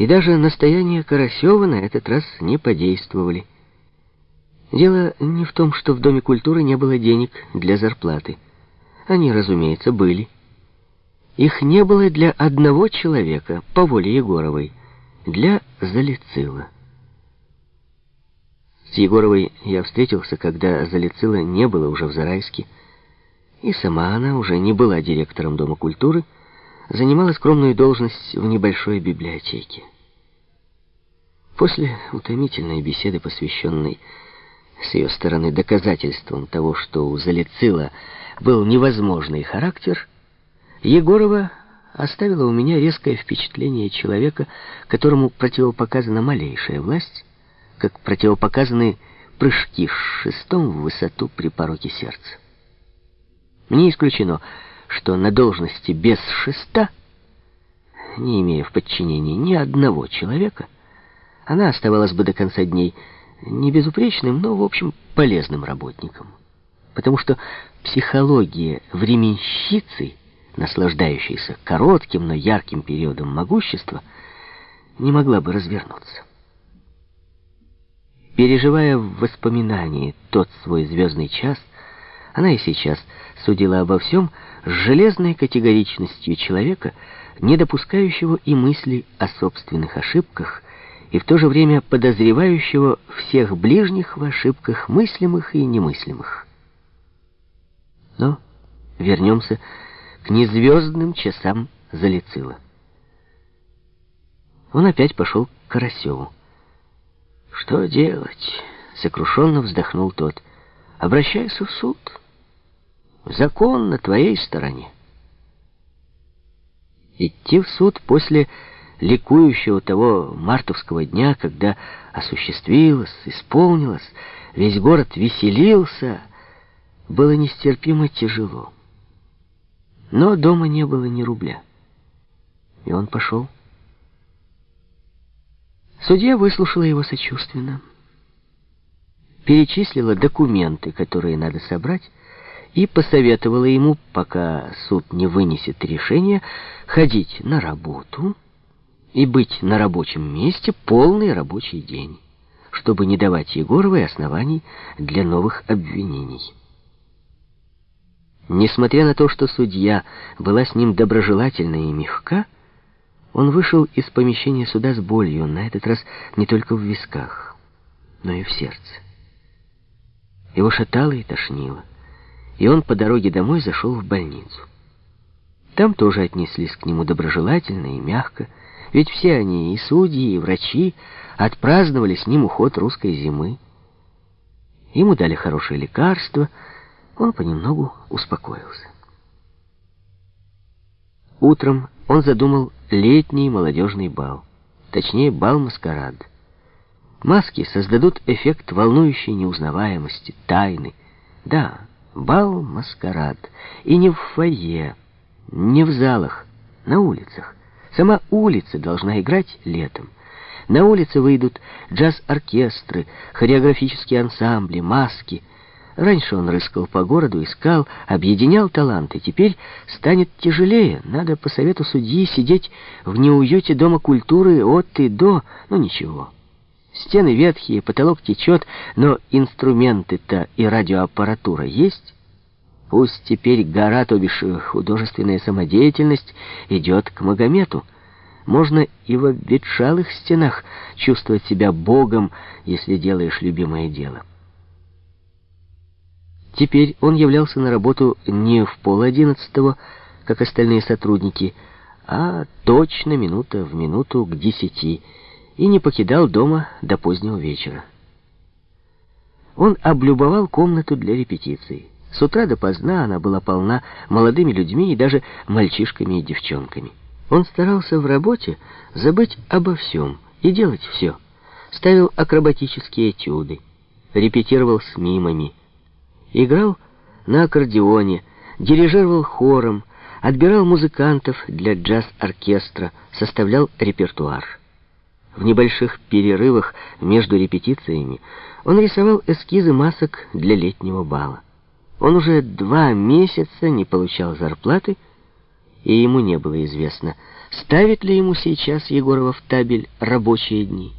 И даже настояния Карасева на этот раз не подействовали. Дело не в том, что в Доме культуры не было денег для зарплаты. Они, разумеется, были. Их не было для одного человека, по воле Егоровой, для Залицила. С Егоровой я встретился, когда Залицила не было уже в Зарайске, и сама она уже не была директором Дома культуры, занимала скромную должность в небольшой библиотеке. После утомительной беседы, посвященной с ее стороны доказательством того, что у Залицила был невозможный характер, Егорова оставила у меня резкое впечатление человека, которому противопоказана малейшая власть, как противопоказаны прыжки с шестом в высоту при пороке сердца. Не исключено, что на должности без шеста, не имея в подчинении ни одного человека, она оставалась бы до конца дней не безупречным, но, в общем, полезным работником. Потому что психология временщицы, наслаждающейся коротким, но ярким периодом могущества, не могла бы развернуться. Переживая в воспоминании тот свой звездный час, она и сейчас судила обо всем с железной категоричностью человека, не допускающего и мысли о собственных ошибках, и в то же время подозревающего всех ближних в ошибках мыслимых и немыслимых. Но вернемся к незвездным часам Залицила. Он опять пошел к Карасеву. «Что делать?» — сокрушенно вздохнул тот. «Обращайся в суд. Закон на твоей стороне». Идти в суд после ликующего того мартовского дня, когда осуществилось, исполнилось, весь город веселился, было нестерпимо тяжело. Но дома не было ни рубля. И он пошел. Судья выслушала его сочувственно, перечислила документы, которые надо собрать, и посоветовала ему, пока суд не вынесет решение, ходить на работу и быть на рабочем месте полный рабочий день, чтобы не давать Егоровой оснований для новых обвинений. Несмотря на то, что судья была с ним доброжелательна и мягка, он вышел из помещения суда с болью, на этот раз не только в висках, но и в сердце. Его шатало и тошнило, и он по дороге домой зашел в больницу. Там тоже отнеслись к нему доброжелательно и мягко, ведь все они, и судьи, и врачи, отпраздновали с ним уход русской зимы. Ему дали хорошее лекарство, он понемногу успокоился. Утром он задумал летний молодежный бал, точнее бал-маскарад. Маски создадут эффект волнующей неузнаваемости, тайны. Да, бал-маскарад. И не в фойе, не в залах, на улицах. Сама улица должна играть летом. На улице выйдут джаз-оркестры, хореографические ансамбли, маски. Раньше он рыскал по городу, искал, объединял таланты. Теперь станет тяжелее. Надо по совету судьи сидеть в неуюте Дома культуры от и до. Ну ничего. Стены ветхие, потолок течет, но инструменты-то и радиоаппаратура есть. Пусть теперь гора, то бишь э, художественная самодеятельность, идет к Магомету. Можно и в обветшалых стенах чувствовать себя Богом, если делаешь любимое дело. Теперь он являлся на работу не в пол одиннадцатого, как остальные сотрудники, а точно минута в минуту к десяти, и не покидал дома до позднего вечера. Он облюбовал комнату для репетиций. С утра до поздна она была полна молодыми людьми и даже мальчишками и девчонками. Он старался в работе забыть обо всем и делать все. Ставил акробатические этюды, репетировал с мимами, играл на аккордеоне, дирижировал хором, отбирал музыкантов для джаз-оркестра, составлял репертуар. В небольших перерывах между репетициями он рисовал эскизы масок для летнего бала. Он уже два месяца не получал зарплаты, и ему не было известно, ставит ли ему сейчас Егорова в табель рабочие дни.